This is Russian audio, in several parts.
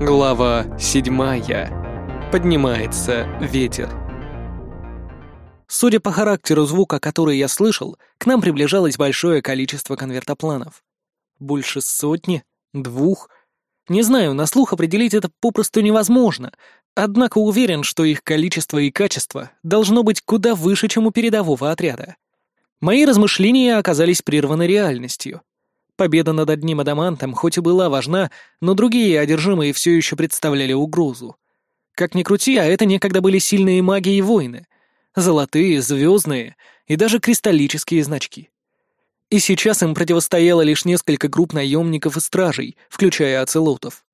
Глава седьмая. Поднимается ветер. Судя по характеру звука, который я слышал, к нам приближалось большое количество конвертопланов. Больше сотни? Двух? Не знаю, на слух определить это попросту невозможно, однако уверен, что их количество и качество должно быть куда выше, чем у передового отряда. Мои размышления оказались прерваны реальностью. Победа над одним адамантом хоть и была важна, но другие одержимые все еще представляли угрозу. Как ни крути, а это некогда были сильные маги и воины. Золотые, звездные и даже кристаллические значки. И сейчас им противостояло лишь несколько групп наемников и стражей, включая оцелотов.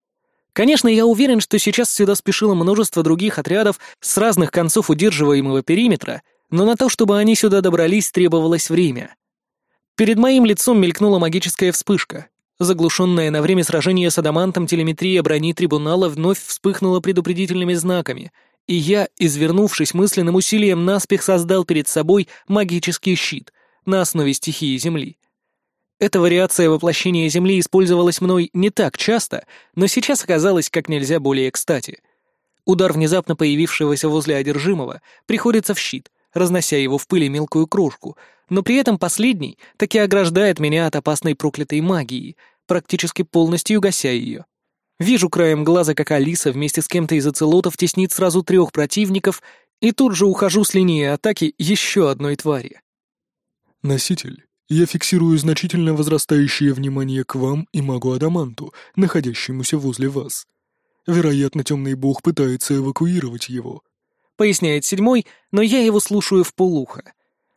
Конечно, я уверен, что сейчас сюда спешило множество других отрядов с разных концов удерживаемого периметра, но на то, чтобы они сюда добрались, требовалось время. Перед моим лицом мелькнула магическая вспышка. Заглушенная на время сражения с адамантом телеметрия брони трибунала вновь вспыхнула предупредительными знаками, и я, извернувшись мысленным усилием, наспех создал перед собой магический щит на основе стихии Земли. Эта вариация воплощения Земли использовалась мной не так часто, но сейчас оказалась как нельзя более кстати. Удар внезапно появившегося возле одержимого приходится в щит, разнося его в пыли мелкую крошку, но при этом последний таки ограждает меня от опасной проклятой магии, практически полностью гася ее. Вижу краем глаза, как Алиса вместе с кем-то из оцелотов теснит сразу трех противников, и тут же ухожу с линии атаки еще одной твари. «Носитель, я фиксирую значительно возрастающее внимание к вам и магу Адаманту, находящемуся возле вас. Вероятно, темный бог пытается эвакуировать его», — поясняет седьмой, но я его слушаю в полухо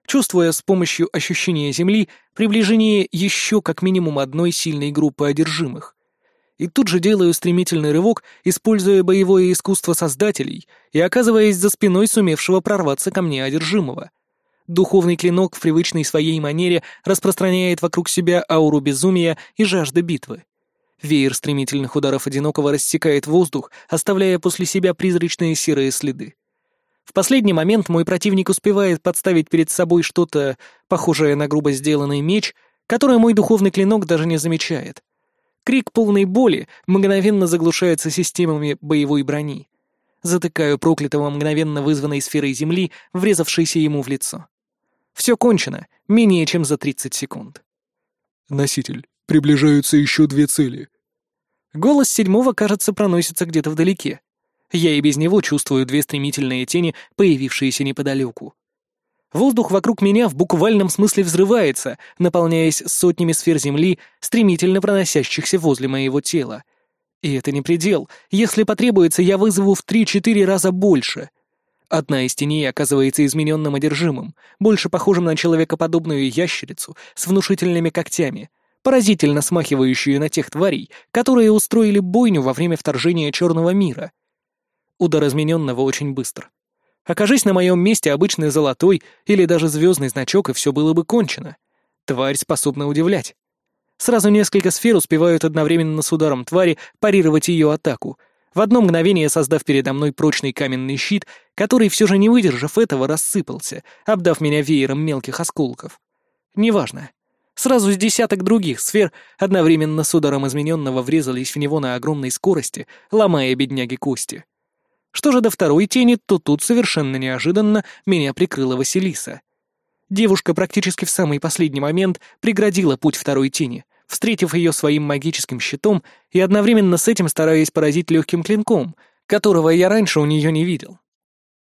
чувствуя с помощью ощущения Земли приближение еще как минимум одной сильной группы одержимых. И тут же делаю стремительный рывок, используя боевое искусство создателей и оказываясь за спиной сумевшего прорваться ко мне одержимого. Духовный клинок в привычной своей манере распространяет вокруг себя ауру безумия и жажды битвы. Веер стремительных ударов одинокого рассекает воздух, оставляя после себя призрачные серые следы. В последний момент мой противник успевает подставить перед собой что-то, похожее на грубо сделанный меч, которое мой духовный клинок даже не замечает. Крик полной боли мгновенно заглушается системами боевой брони. Затыкаю проклятого мгновенно вызванной сферой земли, врезавшейся ему в лицо. Все кончено, менее чем за 30 секунд. «Носитель, приближаются еще две цели». Голос седьмого, кажется, проносится где-то вдалеке. Я и без него чувствую две стремительные тени, появившиеся неподалеку. Воздух вокруг меня в буквальном смысле взрывается, наполняясь сотнями сфер Земли, стремительно проносящихся возле моего тела. И это не предел. Если потребуется, я вызову в три-четыре раза больше. Одна из теней оказывается измененным одержимым, больше похожим на человекоподобную ящерицу с внушительными когтями, поразительно смахивающую на тех тварей, которые устроили бойню во время вторжения Черного мира — Удар измененного очень быстро. Окажись на моем месте обычный золотой или даже звездный значок, и все было бы кончено. Тварь способна удивлять. Сразу несколько сфер успевают одновременно с ударом твари парировать ее атаку, в одно мгновение создав передо мной прочный каменный щит, который, все же не выдержав этого, рассыпался, обдав меня веером мелких осколков. Неважно. Сразу с десяток других сфер одновременно с ударом измененного врезались в него на огромной скорости, ломая бедняги кости. Что же до второй тени, то тут совершенно неожиданно меня прикрыла Василиса. Девушка практически в самый последний момент преградила путь второй тени, встретив ее своим магическим щитом и одновременно с этим стараясь поразить легким клинком, которого я раньше у нее не видел.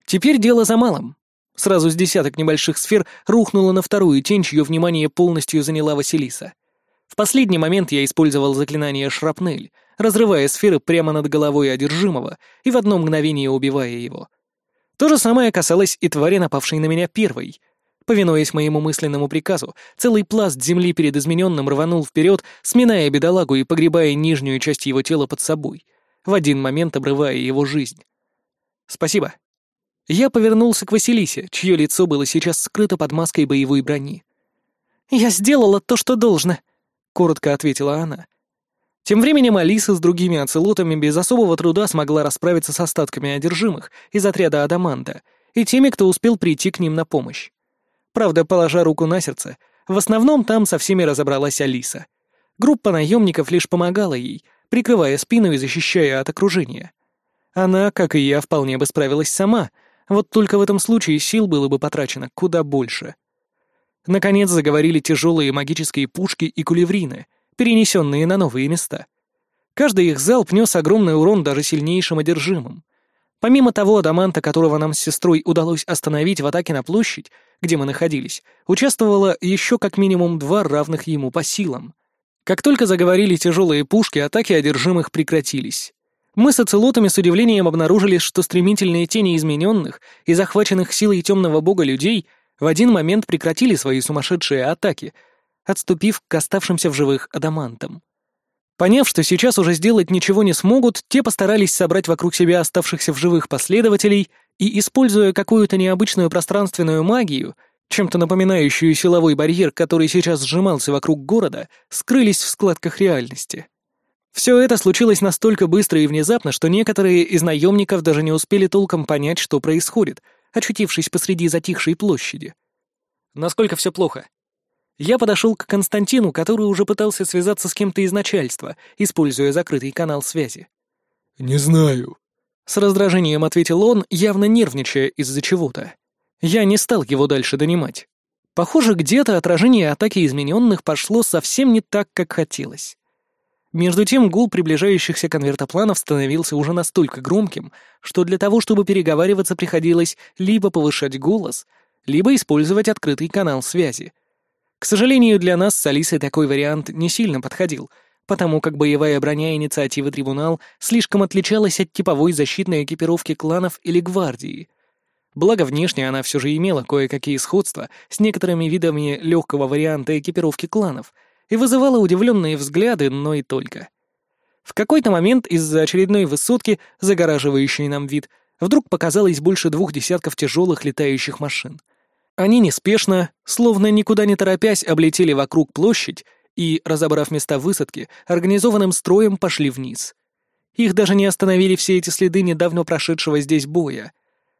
Теперь дело за малым. Сразу с десяток небольших сфер рухнуло на вторую тень, чье внимание полностью заняла Василиса. В последний момент я использовал заклинание «Шрапнель», разрывая сферы прямо над головой одержимого и в одно мгновение убивая его. То же самое касалось и твари, напавшей на меня первой. Повинуясь моему мысленному приказу, целый пласт земли перед измененным рванул вперед, сминая бедолагу и погребая нижнюю часть его тела под собой, в один момент обрывая его жизнь. «Спасибо». Я повернулся к Василисе, чье лицо было сейчас скрыто под маской боевой брони. «Я сделала то, что должно», — коротко ответила она. Тем временем Алиса с другими оцелотами без особого труда смогла расправиться с остатками одержимых из отряда Адаманта и теми, кто успел прийти к ним на помощь. Правда, положа руку на сердце, в основном там со всеми разобралась Алиса. Группа наемников лишь помогала ей, прикрывая спину и защищая от окружения. Она, как и я, вполне бы справилась сама, вот только в этом случае сил было бы потрачено куда больше. Наконец заговорили тяжелые магические пушки и кулеврины, перенесенные на новые места. Каждый их залп нес огромный урон даже сильнейшим одержимым. Помимо того адаманта, которого нам с сестрой удалось остановить в атаке на площадь, где мы находились, участвовало еще как минимум два равных ему по силам. Как только заговорили тяжелые пушки, атаки одержимых прекратились. Мы с оцелотами с удивлением обнаружили, что стремительные тени измененных и захваченных силой темного бога людей в один момент прекратили свои сумасшедшие атаки, отступив к оставшимся в живых адамантам. Поняв, что сейчас уже сделать ничего не смогут, те постарались собрать вокруг себя оставшихся в живых последователей и, используя какую-то необычную пространственную магию, чем-то напоминающую силовой барьер, который сейчас сжимался вокруг города, скрылись в складках реальности. Все это случилось настолько быстро и внезапно, что некоторые из наемников даже не успели толком понять, что происходит, очутившись посреди затихшей площади. Насколько все плохо? Я подошел к Константину, который уже пытался связаться с кем-то из начальства, используя закрытый канал связи. «Не знаю», — с раздражением ответил он, явно нервничая из-за чего-то. Я не стал его дальше донимать. Похоже, где-то отражение атаки измененных пошло совсем не так, как хотелось. Между тем гул приближающихся конвертопланов становился уже настолько громким, что для того, чтобы переговариваться, приходилось либо повышать голос, либо использовать открытый канал связи — к сожалению, для нас с Алисой такой вариант не сильно подходил, потому как боевая броня инициативы Трибунал слишком отличалась от типовой защитной экипировки кланов или гвардии. Благо, внешне она все же имела кое-какие сходства с некоторыми видами легкого варианта экипировки кланов и вызывала удивленные взгляды, но и только. В какой-то момент из-за очередной высотки, загораживающей нам вид, вдруг показалось больше двух десятков тяжелых летающих машин — они неспешно, словно никуда не торопясь, облетели вокруг площадь и, разобрав места высадки, организованным строем пошли вниз. Их даже не остановили все эти следы недавно прошедшего здесь боя,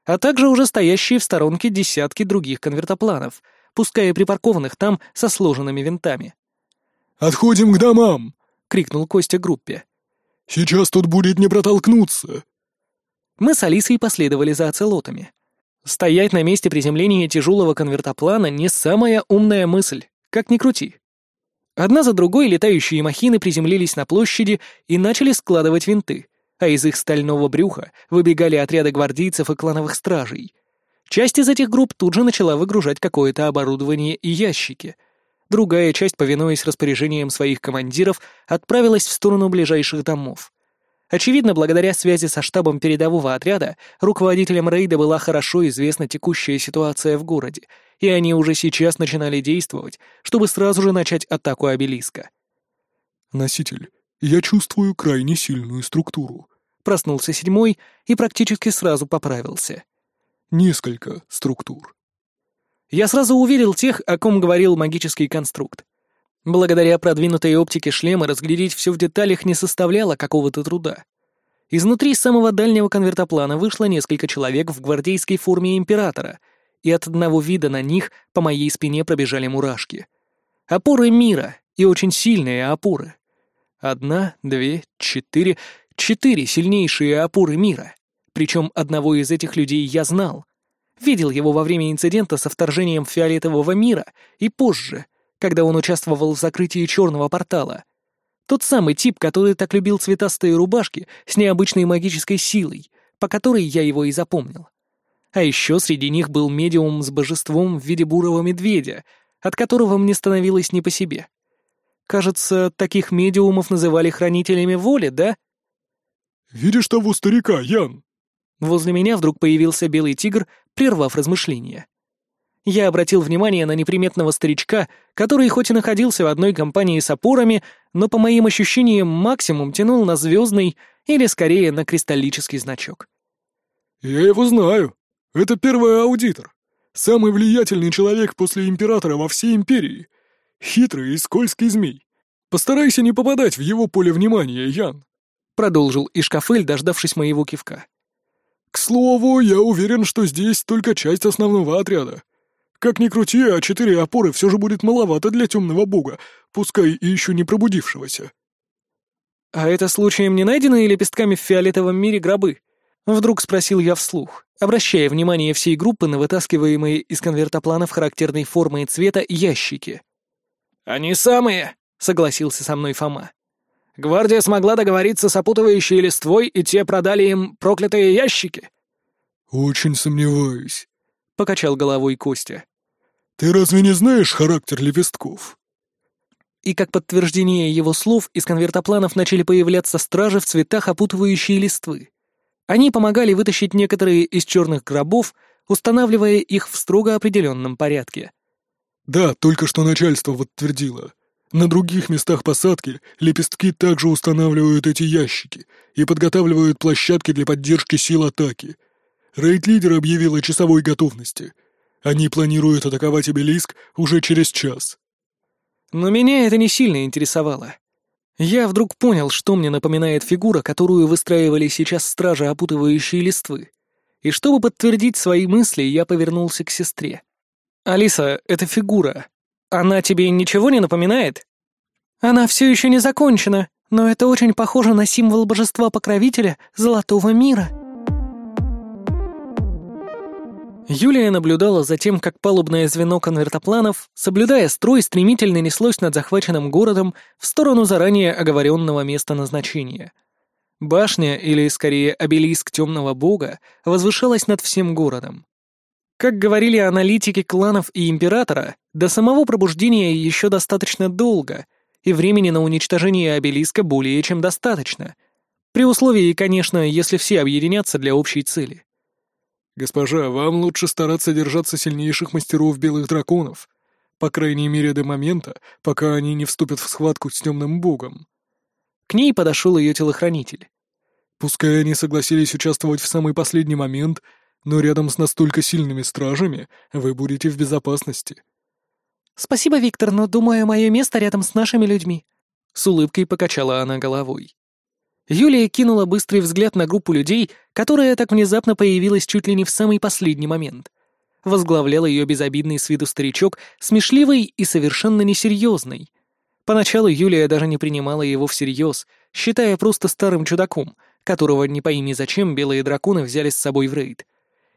а также уже стоящие в сторонке десятки других конвертопланов, пускай припаркованных там со сложенными винтами. «Отходим к домам!» — крикнул Костя группе. «Сейчас тут будет не протолкнуться!» Мы с Алисой последовали за оцелотами. Стоять на месте приземления тяжелого конвертоплана не самая умная мысль, как ни крути. Одна за другой летающие махины приземлились на площади и начали складывать винты, а из их стального брюха выбегали отряды гвардейцев и клановых стражей. Часть из этих групп тут же начала выгружать какое-то оборудование и ящики. Другая часть, повинуясь распоряжениям своих командиров, отправилась в сторону ближайших домов. Очевидно, благодаря связи со штабом передового отряда, руководителям рейда была хорошо известна текущая ситуация в городе, и они уже сейчас начинали действовать, чтобы сразу же начать атаку обелиска. «Носитель, я чувствую крайне сильную структуру», — проснулся седьмой и практически сразу поправился. «Несколько структур». Я сразу уверил тех, о ком говорил магический конструкт. Благодаря продвинутой оптике шлема разглядеть все в деталях не составляло какого-то труда. Изнутри самого дальнего конвертоплана вышло несколько человек в гвардейской форме императора, и от одного вида на них по моей спине пробежали мурашки. Опоры мира, и очень сильные опоры. Одна, две, четыре, четыре сильнейшие опоры мира. Причем одного из этих людей я знал. Видел его во время инцидента со вторжением фиолетового мира и позже — когда он участвовал в закрытии черного портала. Тот самый тип, который так любил цветастые рубашки с необычной магической силой, по которой я его и запомнил. А еще среди них был медиум с божеством в виде бурого медведя, от которого мне становилось не по себе. Кажется, таких медиумов называли хранителями воли, да? «Видишь того старика, Ян?» Возле меня вдруг появился белый тигр, прервав размышления я обратил внимание на неприметного старичка, который хоть и находился в одной компании с опорами, но, по моим ощущениям, максимум тянул на звездный или, скорее, на кристаллический значок. «Я его знаю. Это первый аудитор. Самый влиятельный человек после императора во всей империи. Хитрый и скользкий змей. Постарайся не попадать в его поле внимания, Ян», — продолжил Ишкафель, дождавшись моего кивка. «К слову, я уверен, что здесь только часть основного отряда. Как ни крути, а четыре опоры все же будет маловато для темного бога, пускай и еще не пробудившегося. «А это случаем не найденные лепестками в фиолетовом мире гробы?» Вдруг спросил я вслух, обращая внимание всей группы на вытаскиваемые из конвертопланов характерной формы и цвета ящики. «Они самые!» — согласился со мной Фома. «Гвардия смогла договориться с опутывающей листвой, и те продали им проклятые ящики?» «Очень сомневаюсь», — покачал головой Костя. «Ты разве не знаешь характер лепестков?» И как подтверждение его слов из конвертопланов начали появляться стражи в цветах опутывающей листвы. Они помогали вытащить некоторые из черных гробов, устанавливая их в строго определенном порядке. «Да, только что начальство подтвердило. На других местах посадки лепестки также устанавливают эти ящики и подготавливают площадки для поддержки сил атаки. Рейд-лидер объявил о часовой готовности. Они планируют атаковать обелиск уже через час». Но меня это не сильно интересовало. Я вдруг понял, что мне напоминает фигура, которую выстраивали сейчас стражи, опутывающие листвы. И чтобы подтвердить свои мысли, я повернулся к сестре. «Алиса, эта фигура, она тебе ничего не напоминает?» «Она все еще не закончена, но это очень похоже на символ божества-покровителя Золотого мира», Юлия наблюдала за тем, как палубное звено конвертопланов, соблюдая строй, стремительно неслось над захваченным городом в сторону заранее оговоренного места назначения. Башня, или скорее обелиск темного бога, возвышалась над всем городом. Как говорили аналитики кланов и императора, до самого пробуждения еще достаточно долго, и времени на уничтожение обелиска более чем достаточно. При условии, конечно, если все объединятся для общей цели. «Госпожа, вам лучше стараться держаться сильнейших мастеров белых драконов, по крайней мере до момента, пока они не вступят в схватку с темным богом». К ней подошел ее телохранитель. «Пускай они согласились участвовать в самый последний момент, но рядом с настолько сильными стражами вы будете в безопасности». «Спасибо, Виктор, но, думаю, мое место рядом с нашими людьми». С улыбкой покачала она головой. Юлия кинула быстрый взгляд на группу людей, которая так внезапно появилась чуть ли не в самый последний момент. Возглавлял ее безобидный с виду старичок, смешливый и совершенно несерьезный. Поначалу Юлия даже не принимала его всерьез, считая просто старым чудаком, которого не пойми зачем белые драконы взяли с собой в рейд.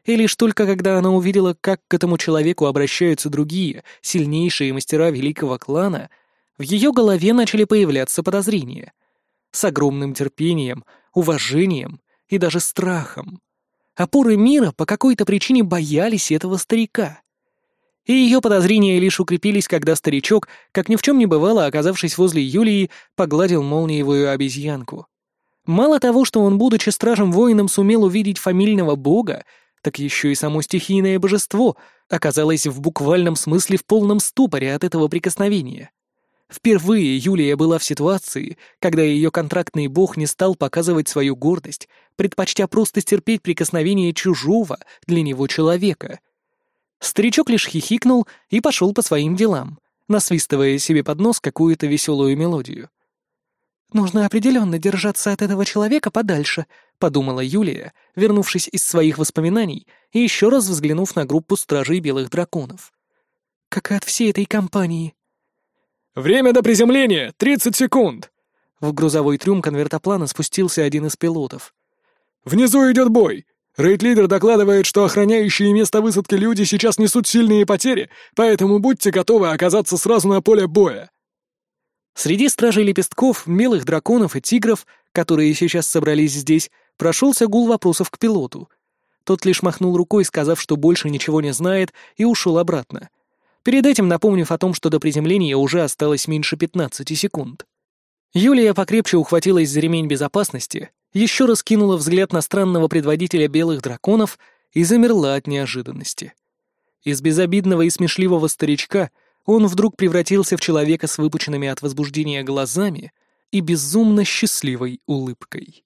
И лишь только когда она увидела, как к этому человеку обращаются другие, сильнейшие мастера великого клана, в ее голове начали появляться подозрения — с огромным терпением, уважением и даже страхом. Опоры мира по какой-то причине боялись этого старика. И ее подозрения лишь укрепились, когда старичок, как ни в чем не бывало, оказавшись возле Юлии, погладил молниевую обезьянку. Мало того, что он, будучи стражем-воином, сумел увидеть фамильного бога, так еще и само стихийное божество оказалось в буквальном смысле в полном ступоре от этого прикосновения. Впервые Юлия была в ситуации, когда ее контрактный бог не стал показывать свою гордость, предпочтя просто стерпеть прикосновение чужого для него человека. Старичок лишь хихикнул и пошел по своим делам, насвистывая себе под нос какую-то веселую мелодию. «Нужно определенно держаться от этого человека подальше», — подумала Юлия, вернувшись из своих воспоминаний и еще раз взглянув на группу стражей белых драконов. «Как и от всей этой компании», «Время до приземления! 30 секунд!» В грузовой трюм конвертоплана спустился один из пилотов. «Внизу идет бой! Рейд-лидер докладывает, что охраняющие место высадки люди сейчас несут сильные потери, поэтому будьте готовы оказаться сразу на поле боя!» Среди стражей лепестков, белых драконов и тигров, которые сейчас собрались здесь, прошелся гул вопросов к пилоту. Тот лишь махнул рукой, сказав, что больше ничего не знает, и ушел обратно перед этим напомнив о том, что до приземления уже осталось меньше 15 секунд. Юлия покрепче ухватилась за ремень безопасности, еще раз кинула взгляд на странного предводителя белых драконов и замерла от неожиданности. Из безобидного и смешливого старичка он вдруг превратился в человека с выпученными от возбуждения глазами и безумно счастливой улыбкой.